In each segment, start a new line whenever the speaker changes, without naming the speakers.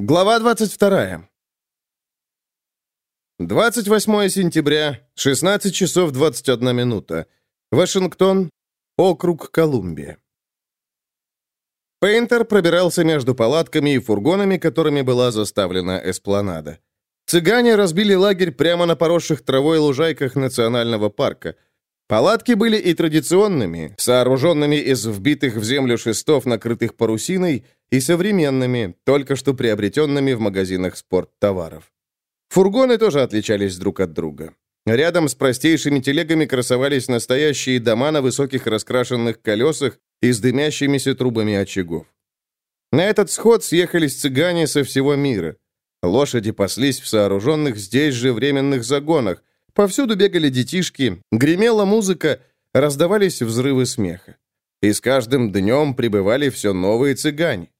Глава 22. 28 сентября, 16 часов 21 минута. Вашингтон, округ Колумбия. Пейнтер пробирался между палатками и фургонами, которыми была заставлена эспланада. Цыгане разбили лагерь прямо на поросших травой лужайках национального парка. Палатки были и традиционными, сооруженными из вбитых в землю шестов, накрытых парусиной, и современными, только что приобретенными в магазинах спорттоваров. Фургоны тоже отличались друг от друга. Рядом с простейшими телегами красовались настоящие дома на высоких раскрашенных колесах и с дымящимися трубами очагов. На этот сход съехались цыгане со всего мира. Лошади паслись в сооруженных здесь же временных загонах, повсюду бегали детишки, гремела музыка, раздавались взрывы смеха. И с каждым днем прибывали все новые цыгане.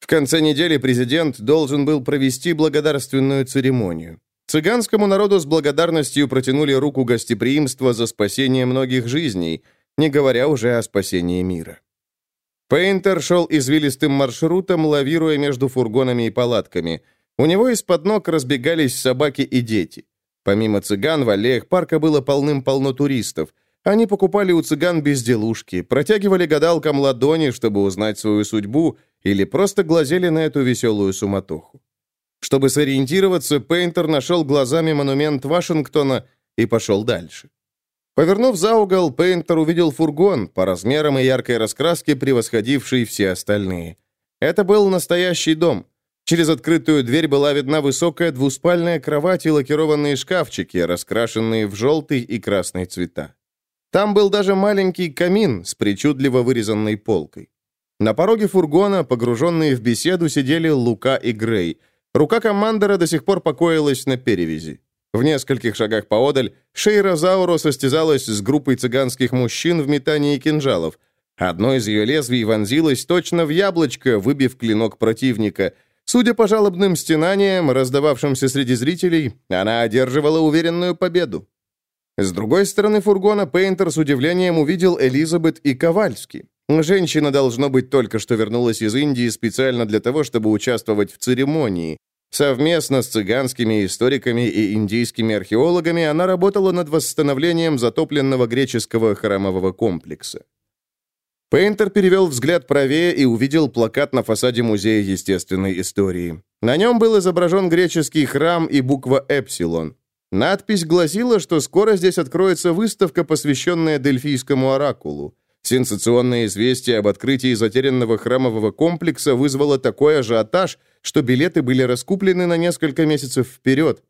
В конце недели президент должен был провести благодарственную церемонию. Цыганскому народу с благодарностью протянули руку гостеприимства за спасение многих жизней, не говоря уже о спасении мира. Пейнтер шел извилистым маршрутом, лавируя между фургонами и палатками. У него из-под ног разбегались собаки и дети. Помимо цыган, в аллеях парка было полным-полно туристов. Они покупали у цыган безделушки, протягивали гадалкам ладони, чтобы узнать свою судьбу, или просто глазели на эту веселую суматоху. Чтобы сориентироваться, Пейнтер нашел глазами монумент Вашингтона и пошел дальше. Повернув за угол, Пейнтер увидел фургон, по размерам и яркой раскраске превосходивший все остальные. Это был настоящий дом. Через открытую дверь была видна высокая двуспальная кровать и лакированные шкафчики, раскрашенные в желтый и красный цвета. Там был даже маленький камин с причудливо вырезанной полкой. На пороге фургона, погруженные в беседу, сидели Лука и Грей. Рука командора до сих пор покоилась на перевязи. В нескольких шагах поодаль Шейра Зауро состязалась с группой цыганских мужчин в метании кинжалов. Одно из ее лезвий вонзилось точно в яблочко, выбив клинок противника. Судя по жалобным стенаниям, раздававшимся среди зрителей, она одерживала уверенную победу. С другой стороны фургона Пейнтер с удивлением увидел Элизабет и Ковальски. Женщина, должно быть, только что вернулась из Индии специально для того, чтобы участвовать в церемонии. Совместно с цыганскими историками и индийскими археологами она работала над восстановлением затопленного греческого храмового комплекса. Пейнтер перевел взгляд правее и увидел плакат на фасаде Музея естественной истории. На нем был изображен греческий храм и буква «Эпсилон». Надпись гласила, что скоро здесь откроется выставка, посвященная Дельфийскому оракулу. Сенсационное известие об открытии затерянного храмового комплекса вызвало такой ажиотаж, что билеты были раскуплены на несколько месяцев вперед.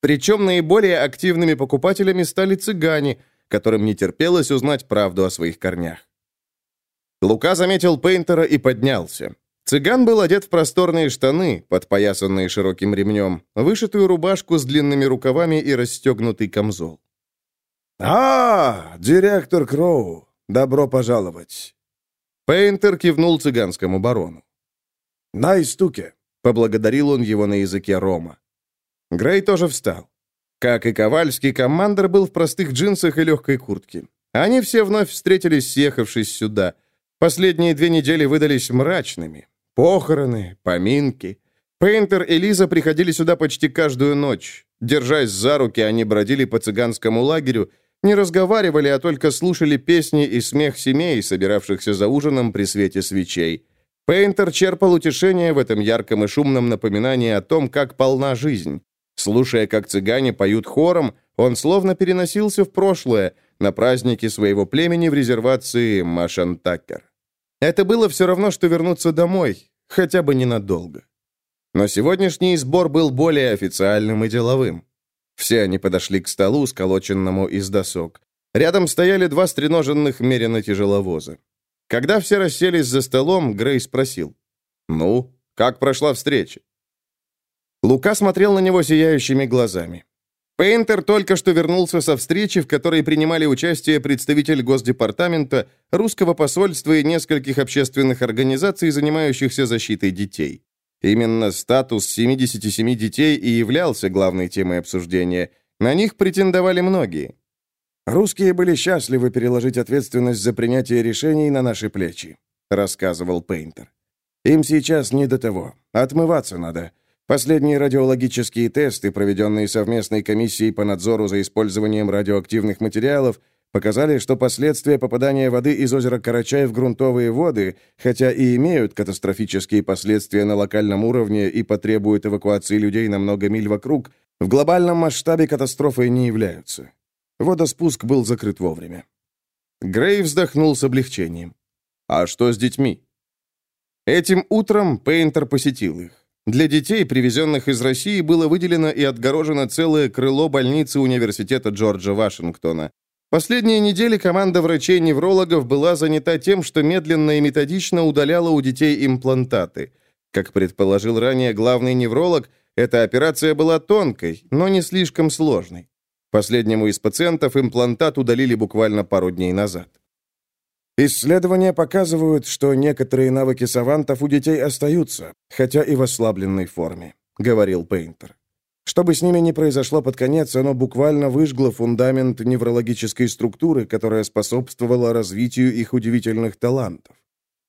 Причем наиболее активными покупателями стали цыгане, которым не терпелось узнать правду о своих корнях. Лука заметил Пейнтера и поднялся. Цыган был одет в просторные штаны, подпоясанные широким ремнем, вышитую рубашку с длинными рукавами и расстегнутый камзол.
«А, директор Кроу, Добро пожаловать!»
Пейнтер кивнул цыганскому барону.
«На истуке!»
— поблагодарил он его на языке Рома. Грей тоже встал. Как и Ковальский, командор был в простых джинсах и легкой куртке. Они все вновь встретились, съехавшись сюда. Последние две недели выдались мрачными. Похороны, поминки. Пейнтер и Лиза приходили сюда почти каждую ночь. Держась за руки, они бродили по цыганскому лагерю, не разговаривали, а только слушали песни и смех семей, собиравшихся за ужином при свете свечей. Пейнтер черпал утешение в этом ярком и шумном напоминании о том, как полна жизнь. Слушая, как цыгане поют хором, он словно переносился в прошлое, на праздники своего племени в резервации Машантакер. Это было все равно, что вернуться домой, хотя бы ненадолго. Но сегодняшний сбор был более официальным и деловым. Все они подошли к столу, сколоченному из досок. Рядом стояли два стреноженных меренно тяжеловоза. Когда все расселись за столом, Грей спросил. «Ну, как прошла встреча?» Лука смотрел на него сияющими глазами. Пейнтер только что вернулся со встречи, в которой принимали участие представитель Госдепартамента, русского посольства и нескольких общественных организаций, занимающихся защитой детей. Именно статус 77 детей и являлся главной темой обсуждения. На них претендовали многие.
«Русские были счастливы переложить ответственность за принятие решений на наши плечи», рассказывал Пейнтер. Им сейчас не до того. Отмываться надо. Последние радиологические тесты, проведенные совместной комиссией по надзору за использованием радиоактивных материалов, показали, что последствия попадания воды из озера Карачай в грунтовые воды, хотя и имеют катастрофические последствия на локальном уровне и потребуют эвакуации людей на много миль вокруг, в глобальном масштабе катастрофой не являются. Водоспуск был закрыт вовремя.
Грей вздохнул с облегчением. «А что с детьми?» Этим утром Пейнтер посетил их. Для детей, привезенных из России, было выделено и отгорожено целое крыло больницы университета Джорджа Вашингтона. Последние недели команда врачей-неврологов была занята тем, что медленно и методично удаляла у детей имплантаты. Как предположил ранее главный невролог, эта операция была тонкой, но не слишком сложной. Последнему из пациентов имплантат удалили буквально пару дней назад.
Исследования показывают, что некоторые навыки савантов у детей остаются, хотя и в ослабленной форме, говорил Пейнтер. Чтобы с ними не произошло под конец, оно буквально выжгло фундамент неврологической структуры, которая способствовала развитию их удивительных талантов.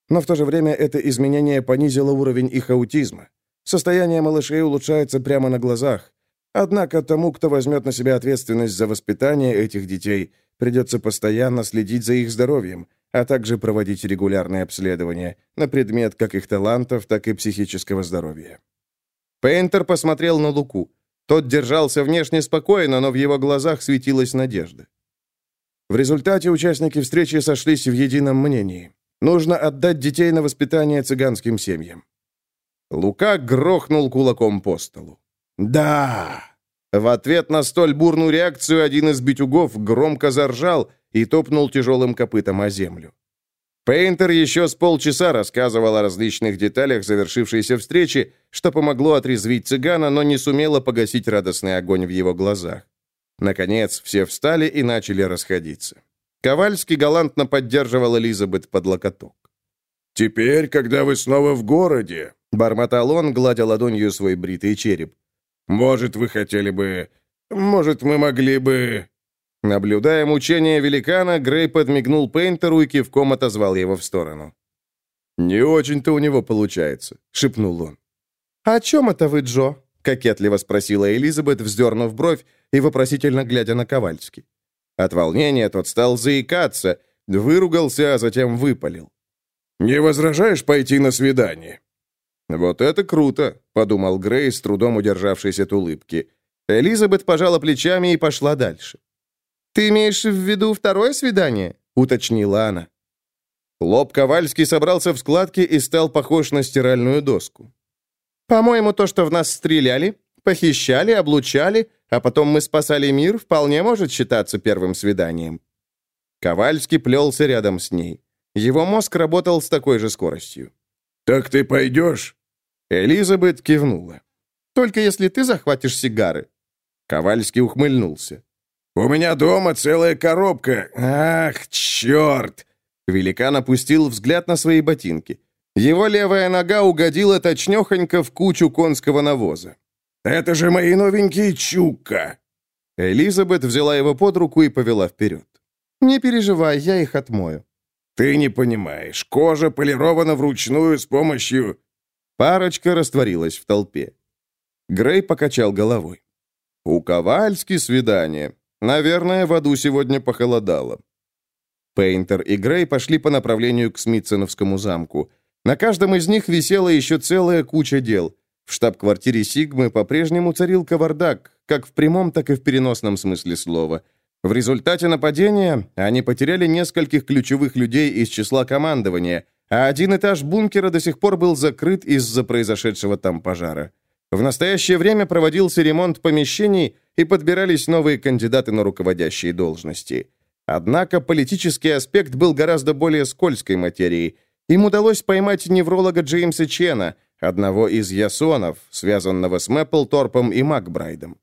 Но в то же время это изменение понизило уровень их аутизма. Состояние малышей улучшается прямо на глазах. Однако тому, кто возьмет на себя ответственность за воспитание этих детей, придется постоянно следить за их здоровьем, а также проводить регулярные обследования на предмет как их талантов, так и психического здоровья.
Пейнтер посмотрел на Луку. Тот держался внешне спокойно, но в его глазах светилась надежда.
В результате участники встречи сошлись в едином мнении. Нужно отдать детей на воспитание цыганским семьям.
Лука грохнул кулаком по столу.
«Да!»
В ответ на столь бурную реакцию один из битюгов громко заржал и топнул тяжелым копытом о землю. Пейнтер еще с полчаса рассказывал о различных деталях завершившейся встречи, что помогло отрезвить цыгана, но не сумело погасить радостный огонь в его глазах. Наконец, все встали и начали расходиться. Ковальский галантно поддерживал Элизабет под локоток.
«Теперь, когда вы снова в городе», —
бормотал он, гладя ладонью свой бритый череп,
может, вы хотели бы... Может, мы могли бы...»
Наблюдая мучения великана, Грей подмигнул Пейнтеру и кивком отозвал его в сторону.
«Не очень-то у него получается», — шепнул он.
«О чем это вы, Джо?» — кокетливо спросила Элизабет, вздернув бровь и вопросительно глядя на Ковальски. От волнения тот стал заикаться, выругался, а затем выпалил.
«Не возражаешь пойти на свидание?»
«Вот это круто!» — подумал Грей, с трудом удержавшись от улыбки. Элизабет пожала плечами и пошла дальше. «Ты имеешь в виду второе свидание?» — уточнила она. Лоб Ковальский собрался в складки и стал похож на стиральную доску. «По-моему, то, что в нас стреляли, похищали, облучали, а потом мы спасали мир, вполне может считаться первым свиданием». Ковальский плелся рядом с ней. Его мозг работал с такой же скоростью.
«Так ты пойдешь?»
Элизабет кивнула. «Только если ты захватишь сигары». Ковальский ухмыльнулся.
«У меня дома целая коробка. Ах, черт!»
Великан опустил взгляд на свои ботинки. Его левая нога угодила точнёхонько в кучу конского навоза.
«Это же мои новенькие чука!»
Элизабет взяла его под руку и повела вперед. «Не переживай, я их отмою».
«Ты не понимаешь, кожа полирована вручную с помощью...»
Парочка растворилась в толпе. Грей покачал головой. «У Ковальски свидание. Наверное, в аду сегодня похолодало». Пейнтер и Грей пошли по направлению к Смитсоновскому замку. На каждом из них висела еще целая куча дел. В штаб-квартире Сигмы по-прежнему царил кавардак, как в прямом, так и в переносном смысле слова. В результате нападения они потеряли нескольких ключевых людей из числа командования – а один этаж бункера до сих пор был закрыт из-за произошедшего там пожара. В настоящее время проводился ремонт помещений и подбирались новые кандидаты на руководящие должности. Однако политический аспект был гораздо более скользкой материей. Им удалось поймать невролога Джеймса Чена, одного из ясонов, связанного с Мэпплторпом и Макбрайдом.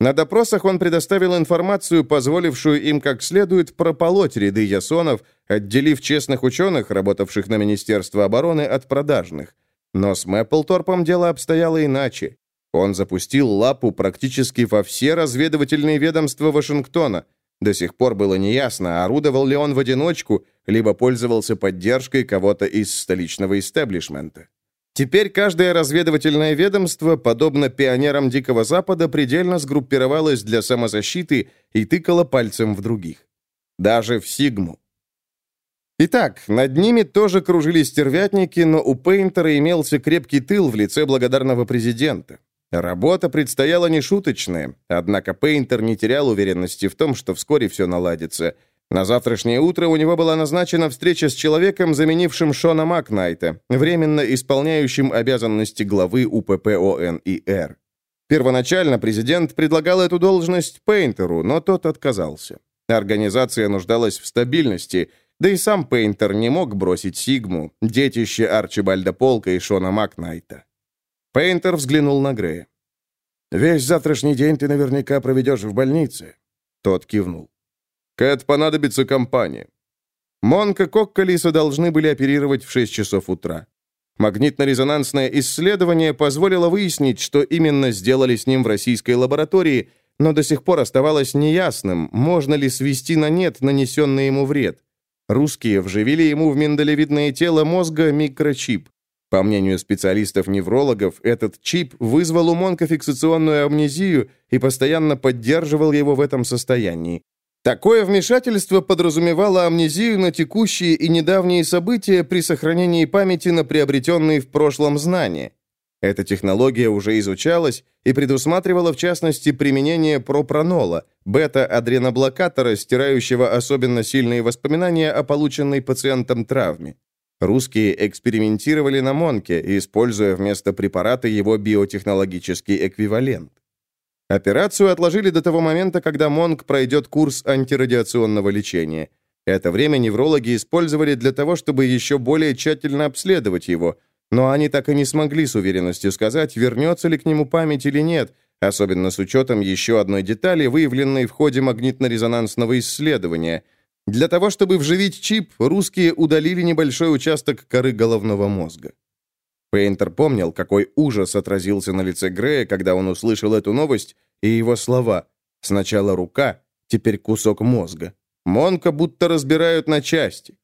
На допросах он предоставил информацию, позволившую им как следует прополоть ряды ясонов, отделив честных ученых, работавших на Министерство обороны, от продажных. Но с Мэпплторпом дело обстояло иначе. Он запустил лапу практически во все разведывательные ведомства Вашингтона. До сих пор было неясно, орудовал ли он в одиночку, либо пользовался поддержкой кого-то из столичного истеблишмента. Теперь каждое разведывательное ведомство, подобно пионерам Дикого Запада, предельно сгруппировалось для самозащиты и тыкало пальцем в других. Даже в Сигму. Итак, над ними тоже кружились стервятники, но у Пейнтера имелся крепкий тыл в лице благодарного президента. Работа предстояла нешуточная, однако Пейнтер не терял уверенности в том, что вскоре все наладится – на завтрашнее утро у него была назначена встреча с человеком, заменившим Шона Макнайта, временно исполняющим обязанности главы УПП ОНИР. Первоначально президент предлагал эту должность Пейнтеру, но тот отказался. Организация нуждалась в стабильности, да и сам Пейнтер не мог бросить Сигму, детище Арчибальда Полка и Шона Макнайта. Пейнтер взглянул на Грея. «Весь завтрашний день ты наверняка проведешь в больнице». Тот кивнул. Кэт понадобится компания. Монка Коккалиса должны были оперировать в 6 часов утра. Магнитно-резонансное исследование позволило выяснить, что именно сделали с ним в российской лаборатории, но до сих пор оставалось неясным, можно ли свести на нет нанесенный ему вред. Русские вживили ему в миндалевидное тело мозга микрочип. По мнению специалистов-неврологов, этот чип вызвал у Монка фиксационную амнезию и постоянно поддерживал его в этом состоянии. Такое вмешательство подразумевало амнезию на текущие и недавние события при сохранении памяти на приобретенные в прошлом знания. Эта технология уже изучалась и предусматривала в частности применение пропранола, бета-адреноблокатора, стирающего особенно сильные воспоминания о полученной пациентом травме. Русские экспериментировали на Монке, используя вместо препарата его биотехнологический эквивалент. Операцию отложили до того момента, когда Монг пройдет курс антирадиационного лечения. Это время неврологи использовали для того, чтобы еще более тщательно обследовать его, но они так и не смогли с уверенностью сказать, вернется ли к нему память или нет, особенно с учетом еще одной детали, выявленной в ходе магнитно-резонансного исследования. Для того, чтобы вживить чип, русские удалили небольшой участок коры головного мозга. Пейнтер помнил, какой ужас отразился на лице Грея, когда он услышал эту новость, и его слова. Сначала рука, теперь кусок мозга. Монка будто разбирают на части.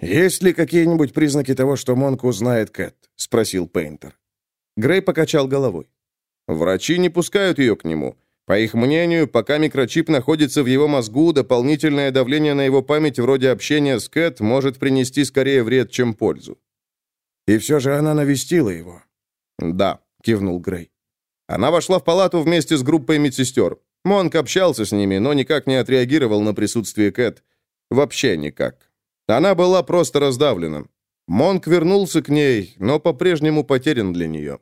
«Есть ли какие-нибудь признаки того, что Монку знает Кэт?» — спросил Пейнтер. Грей покачал головой. «Врачи не пускают ее к нему. По их мнению, пока микрочип находится в его мозгу, дополнительное давление на его память вроде общения с Кэт может принести скорее вред, чем пользу. И все же она навестила его. «Да», — кивнул Грей. Она вошла в палату вместе с группой медсестер. Монк общался с ними, но никак не отреагировал на присутствие Кэт. Вообще никак. Она была просто раздавлена. Монк вернулся к ней, но по-прежнему потерян для нее.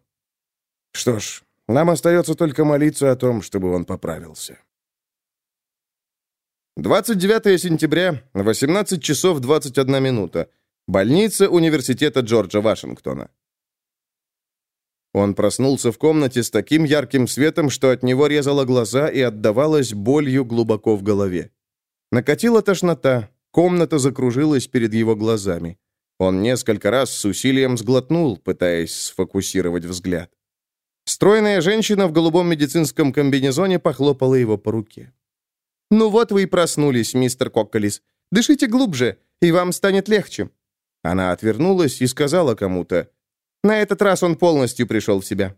Что ж, нам остается только молиться о том, чтобы он поправился. 29 сентября, 18 часов 21 минута. Больница университета Джорджа Вашингтона. Он проснулся в комнате с таким ярким светом, что от него резало глаза и отдавалось болью глубоко в голове. Накатила тошнота, комната закружилась перед его глазами. Он несколько раз с усилием сглотнул, пытаясь сфокусировать взгляд. Стройная женщина в голубом медицинском комбинезоне похлопала его по руке. «Ну вот вы и проснулись, мистер Кокколис. Дышите глубже, и вам станет легче. Она отвернулась и сказала кому-то. На этот раз он полностью пришел в себя.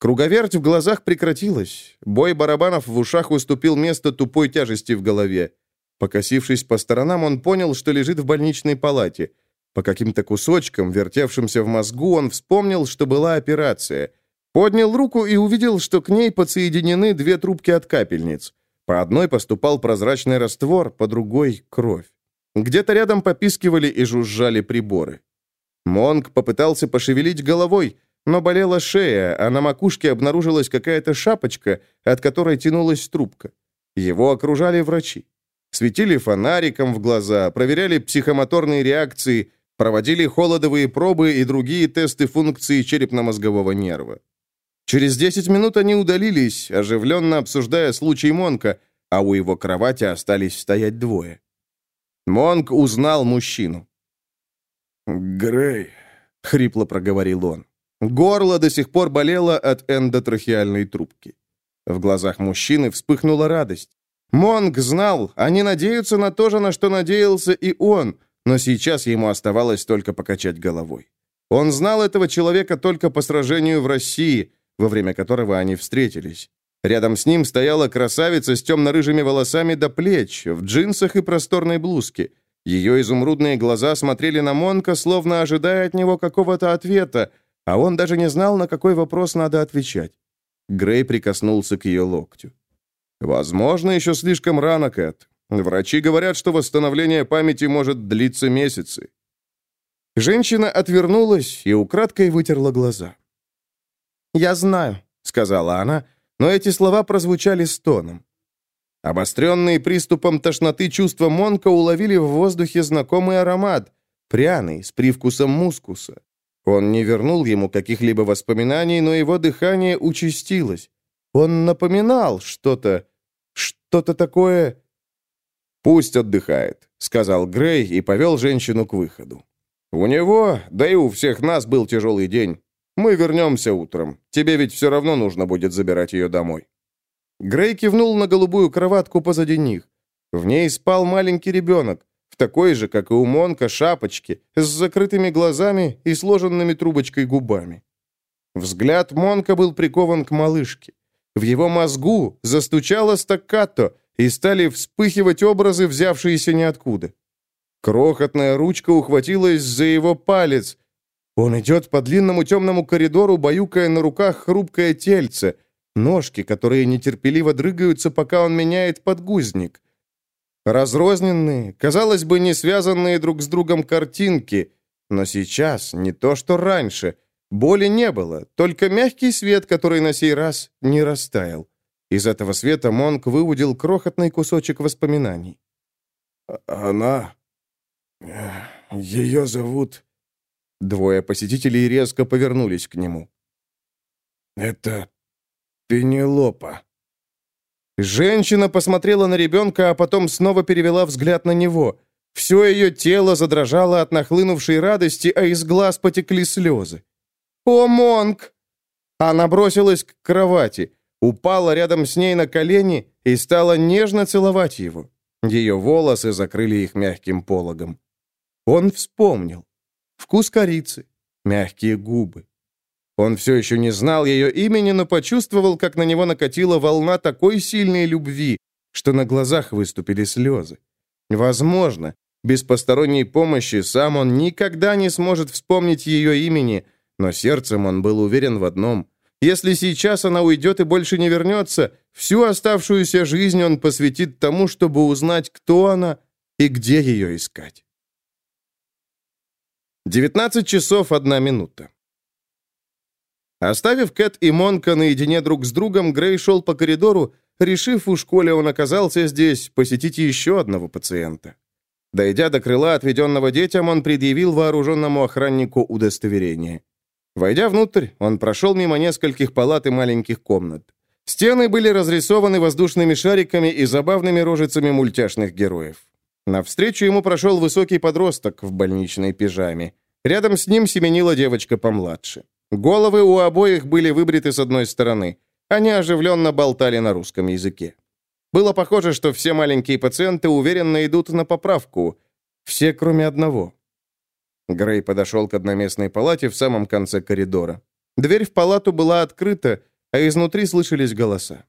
Круговерть в глазах прекратилась. Бой барабанов в ушах уступил место тупой тяжести в голове. Покосившись по сторонам, он понял, что лежит в больничной палате. По каким-то кусочкам, вертевшимся в мозгу, он вспомнил, что была операция. Поднял руку и увидел, что к ней подсоединены две трубки от капельниц. По одной поступал прозрачный раствор, по другой — кровь. Где-то рядом попискивали и жужжали приборы. Монг попытался пошевелить головой, но болела шея, а на макушке обнаружилась какая-то шапочка, от которой тянулась трубка. Его окружали врачи. Светили фонариком в глаза, проверяли психомоторные реакции, проводили холодовые пробы и другие тесты функции черепно-мозгового нерва. Через 10 минут они удалились, оживленно обсуждая случай Монка, а у его кровати остались стоять двое. Монг узнал мужчину.
«Грей», — хрипло проговорил он.
Горло до сих пор болело от эндотрахеальной трубки. В глазах мужчины вспыхнула радость. Монг знал, они надеются на то же, на что надеялся и он, но сейчас ему оставалось только покачать головой. Он знал этого человека только по сражению в России, во время которого они встретились. Рядом с ним стояла красавица с темно-рыжими волосами до плеч, в джинсах и просторной блузке. Ее изумрудные глаза смотрели на Монка, словно ожидая от него какого-то ответа, а он даже не знал, на какой вопрос надо отвечать. Грей прикоснулся к ее локтю. «Возможно, еще слишком рано, Кэт. Врачи говорят, что восстановление памяти может длиться месяцы». Женщина отвернулась и украдкой вытерла глаза. «Я знаю», — сказала она, но эти слова прозвучали стоном. Обостренные приступом тошноты чувства Монка уловили в воздухе знакомый аромат, пряный, с привкусом мускуса. Он не вернул ему каких-либо воспоминаний, но его дыхание участилось. Он напоминал что-то, что-то такое... «Пусть отдыхает», — сказал Грей и повел женщину к выходу. «У него, да и у всех нас был тяжелый день. Мы вернемся утром. Тебе ведь все равно нужно будет забирать ее домой». Грей кивнул на голубую кроватку позади них. В ней спал маленький ребенок в такой же, как и у Монка, шапочке, с закрытыми глазами и сложенными трубочкой губами. Взгляд Монка был прикован к малышке. В его мозгу застучало стаккато, и стали вспыхивать образы, взявшиеся ниоткуда. Крохотная ручка ухватилась за его палец. Он идет по длинному темному коридору, баюкая на руках хрупкое тельце, ножки, которые нетерпеливо дрыгаются, пока он меняет подгузник. Разрозненные, казалось бы, не связанные друг с другом картинки, но сейчас не то, что раньше. Боли не было, только мягкий свет, который на сей раз не растаял. Из этого света Монк выудил крохотный кусочек воспоминаний.
«А «Она... Ее зовут...»
Двое посетителей резко повернулись к нему.
«Это Пенелопа»,
Женщина посмотрела на ребенка, а потом снова перевела взгляд на него. Все ее тело задрожало от нахлынувшей радости, а из глаз потекли слезы. «О, Монк!» Она бросилась к кровати, упала рядом с ней на колени и стала нежно целовать его. Ее волосы закрыли их мягким пологом. Он вспомнил. Вкус корицы, мягкие губы. Он все еще не знал ее имени, но почувствовал, как на него накатила волна такой сильной любви, что на глазах выступили слезы. Возможно, без посторонней помощи сам он никогда не сможет вспомнить ее имени, но сердцем он был уверен в одном. Если сейчас она уйдет и больше не вернется, всю оставшуюся жизнь он посвятит тому, чтобы узнать, кто она и где ее искать. 19 часов 1 минута. Оставив Кэт и Монка наедине друг с другом, Грей шел по коридору, решив, у школе он оказался здесь, посетить еще одного пациента. Дойдя до крыла, отведенного детям, он предъявил вооруженному охраннику удостоверение. Войдя внутрь, он прошел мимо нескольких палат и маленьких комнат. Стены были разрисованы воздушными шариками и забавными рожицами мультяшных героев. Навстречу ему прошел высокий подросток в больничной пижаме. Рядом с ним семенила девочка помладше. Головы у обоих были выбриты с одной стороны. Они оживленно болтали на русском языке. Было похоже, что все маленькие пациенты уверенно идут на поправку. Все, кроме одного. Грей подошел к одноместной палате в самом конце коридора. Дверь в палату была открыта, а изнутри слышались голоса.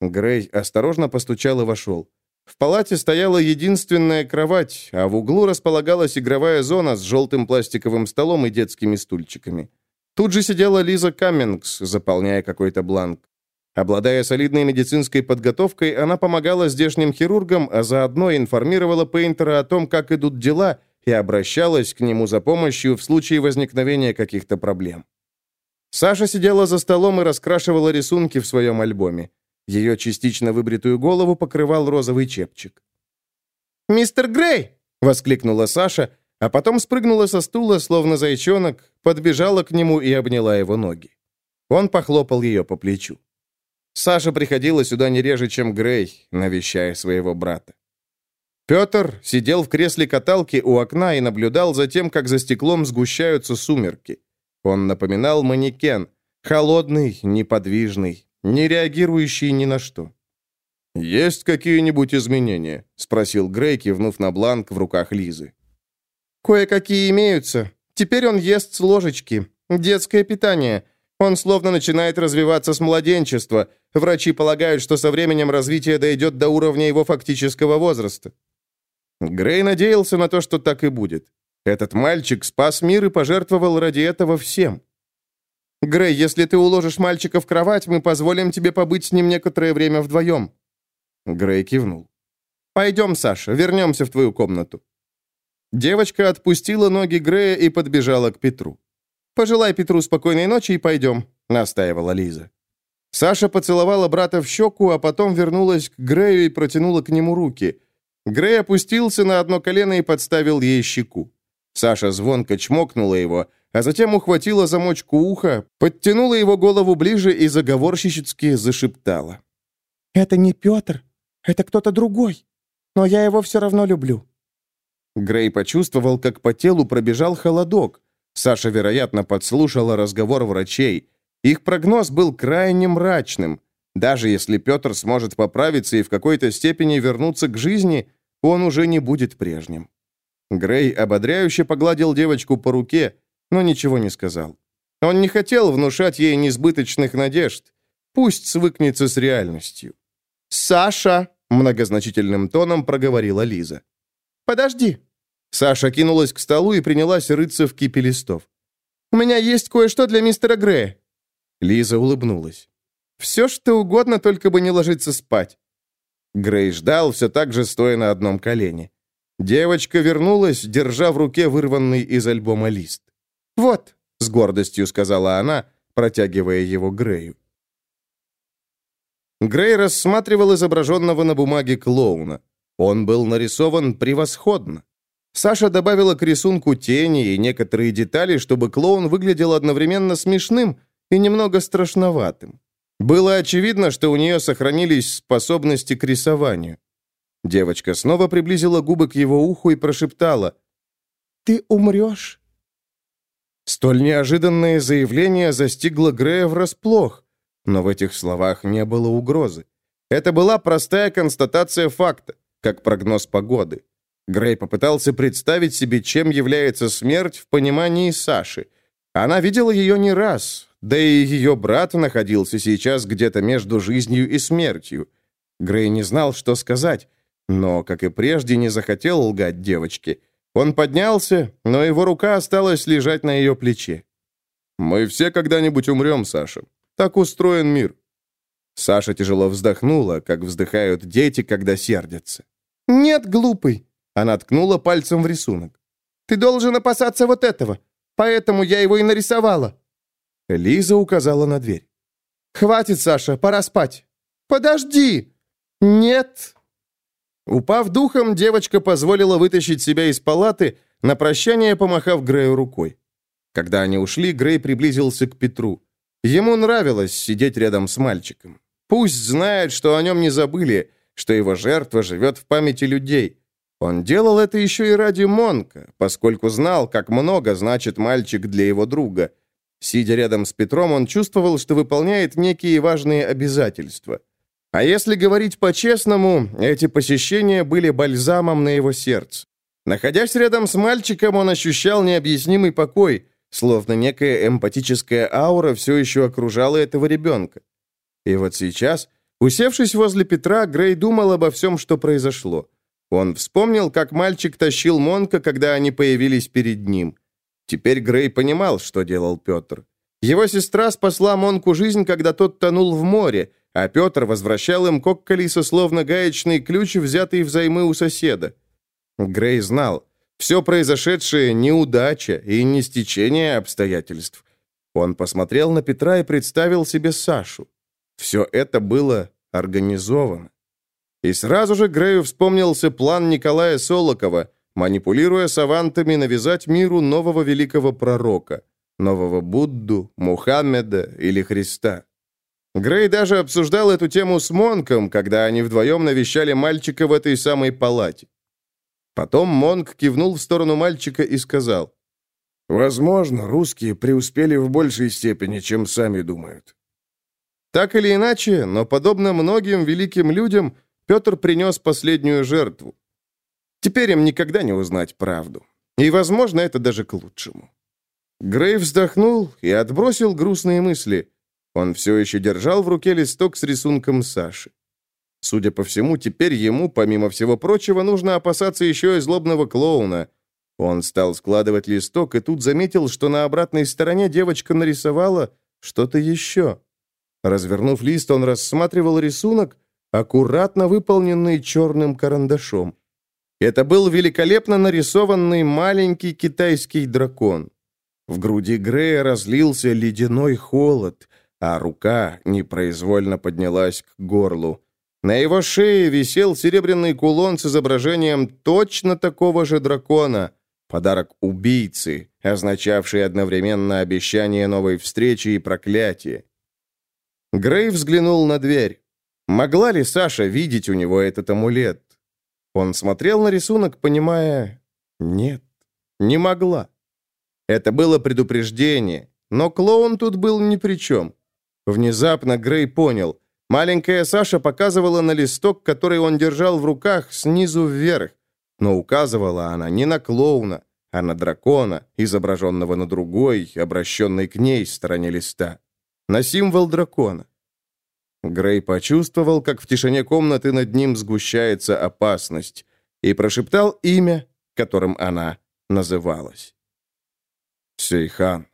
Грей осторожно постучал и вошел. В палате стояла единственная кровать, а в углу располагалась игровая зона с желтым пластиковым столом и детскими стульчиками. Тут же сидела Лиза Каммингс, заполняя какой-то бланк. Обладая солидной медицинской подготовкой, она помогала здешним хирургам, а заодно информировала Пейнтера о том, как идут дела, и обращалась к нему за помощью в случае возникновения каких-то проблем. Саша сидела за столом и раскрашивала рисунки в своем альбоме. Ее частично выбритую голову покрывал розовый чепчик. «Мистер Грей!» — воскликнула Саша, а потом спрыгнула со стула, словно зайчонок, подбежала к нему и обняла его ноги. Он похлопал ее по плечу. Саша приходила сюда не реже, чем Грей, навещая своего брата. Петр сидел в кресле каталки у окна и наблюдал за тем, как за стеклом сгущаются сумерки. Он напоминал манекен, холодный, неподвижный, не реагирующий ни на что. «Есть какие-нибудь изменения?» — спросил Грей, кивнув на бланк в руках Лизы. «Кое-какие имеются. Теперь он ест с ложечки. Детское питание. Он словно начинает развиваться с младенчества. Врачи полагают, что со временем развитие дойдет до уровня его фактического возраста. Грей надеялся на то, что так и будет. Этот мальчик спас мир и пожертвовал ради этого всем. «Грей, если ты уложишь мальчика в кровать, мы позволим тебе побыть с ним некоторое время вдвоем». Грей кивнул. «Пойдем, Саша, вернемся в твою комнату». Девочка отпустила ноги Грея и подбежала к Петру. «Пожелай Петру спокойной ночи и пойдем», — настаивала Лиза. Саша поцеловала брата в щеку, а потом вернулась к Грею и протянула к нему руки. Грей опустился на одно колено и подставил ей щеку. Саша звонко чмокнула его, а затем ухватила замочку уха, подтянула его голову ближе и заговорщически зашептала.
«Это не Петр, это кто-то другой, но я его все равно люблю».
Грей почувствовал, как по телу пробежал холодок. Саша, вероятно, подслушала разговор врачей. Их прогноз был крайне мрачным. Даже если Петр сможет поправиться и в какой-то степени вернуться к жизни, он уже не будет прежним. Грей ободряюще погладил девочку по руке, но ничего не сказал. Он не хотел внушать ей несбыточных надежд. Пусть свыкнется с реальностью. «Саша!» — многозначительным тоном проговорила Лиза. «Подожди!» Саша кинулась к столу и принялась рыться в кипе листов. «У меня есть кое-что для мистера Грея». Лиза улыбнулась. «Все, что угодно, только бы не ложиться спать». Грей ждал, все так же стоя на одном колене. Девочка вернулась, держа в руке вырванный из альбома лист. «Вот», — с гордостью сказала она, протягивая его Грею. Грей рассматривал изображенного на бумаге клоуна. Он был нарисован превосходно. Саша добавила к рисунку тени и некоторые детали, чтобы клоун выглядел одновременно смешным и немного страшноватым. Было очевидно, что у нее сохранились способности к рисованию. Девочка снова приблизила губы к его уху и прошептала.
«Ты умрешь?»
Столь неожиданное заявление застигло Грея врасплох, но в этих словах не было угрозы. Это была простая констатация факта, как прогноз погоды. Грей попытался представить себе, чем является смерть в понимании Саши. Она видела ее не раз, да и ее брат находился сейчас где-то между жизнью и смертью. Грей не знал, что сказать, но, как и прежде, не захотел лгать девочке. Он поднялся, но его рука осталась лежать на ее плече. «Мы все когда-нибудь умрем, Саша. Так устроен мир». Саша тяжело вздохнула, как вздыхают дети, когда сердятся.
«Нет, глупый!»
Она ткнула пальцем в рисунок.
«Ты должен опасаться вот этого, поэтому я его и нарисовала».
Лиза указала на дверь.
«Хватит, Саша, пора спать».
«Подожди!»
«Нет!»
Упав духом, девочка позволила вытащить себя из палаты, на прощание помахав Грею рукой. Когда они ушли, Грей приблизился к Петру. Ему нравилось сидеть рядом с мальчиком. Пусть знает, что о нем не забыли, что его жертва живет в памяти людей. Он делал это еще и ради Монка, поскольку знал, как много значит мальчик для его друга. Сидя рядом с Петром, он чувствовал, что выполняет некие важные обязательства. А если говорить по-честному, эти посещения были бальзамом на его сердце. Находясь рядом с мальчиком, он ощущал необъяснимый покой, словно некая эмпатическая аура все еще окружала этого ребенка. И вот сейчас, усевшись возле Петра, Грей думал обо всем, что произошло. Он вспомнил, как мальчик тащил Монка, когда они появились перед ним. Теперь Грей понимал, что делал Петр. Его сестра спасла Монку жизнь, когда тот тонул в море, а Петр возвращал им Коккалиса словно гаечный ключ, взятый взаймы у соседа. Грей знал, все произошедшее неудача и не стечение обстоятельств. Он посмотрел на Петра и представил себе Сашу. Все это было организовано. И сразу же Грею вспомнился план Николая Солокова, манипулируя савантами, навязать миру нового великого пророка, нового Будду, Мухаммеда или Христа. Грей даже обсуждал эту тему с Монком, когда они вдвоем навещали мальчика в этой самой палате. Потом Монк кивнул в сторону мальчика и сказал,
«Возможно, русские преуспели в большей степени, чем сами думают».
Так или иначе, но подобно многим великим людям, Петр принес последнюю жертву. Теперь им никогда не узнать правду. И, возможно, это даже к лучшему. Грей вздохнул и отбросил грустные мысли. Он все еще держал в руке листок с рисунком Саши. Судя по всему, теперь ему, помимо всего прочего, нужно опасаться еще и злобного клоуна. Он стал складывать листок и тут заметил, что на обратной стороне девочка нарисовала что-то еще. Развернув лист, он рассматривал рисунок, аккуратно выполненный черным карандашом. Это был великолепно нарисованный маленький китайский дракон. В груди Грея разлился ледяной холод, а рука непроизвольно поднялась к горлу. На его шее висел серебряный кулон с изображением точно такого же дракона, подарок убийцы, означавший одновременно обещание новой встречи и проклятие. Грей взглянул на дверь. Могла ли Саша видеть у него этот амулет? Он смотрел на рисунок, понимая... Нет, не могла. Это было предупреждение, но клоун тут был ни при чем. Внезапно Грей понял. Маленькая Саша показывала на листок, который он держал в руках, снизу вверх. Но указывала она не на клоуна, а на дракона, изображенного на другой, обращенной к ней стороне листа. На символ дракона. Грей почувствовал, как в тишине комнаты над ним сгущается опасность, и прошептал имя, которым она называлась. Сейхан.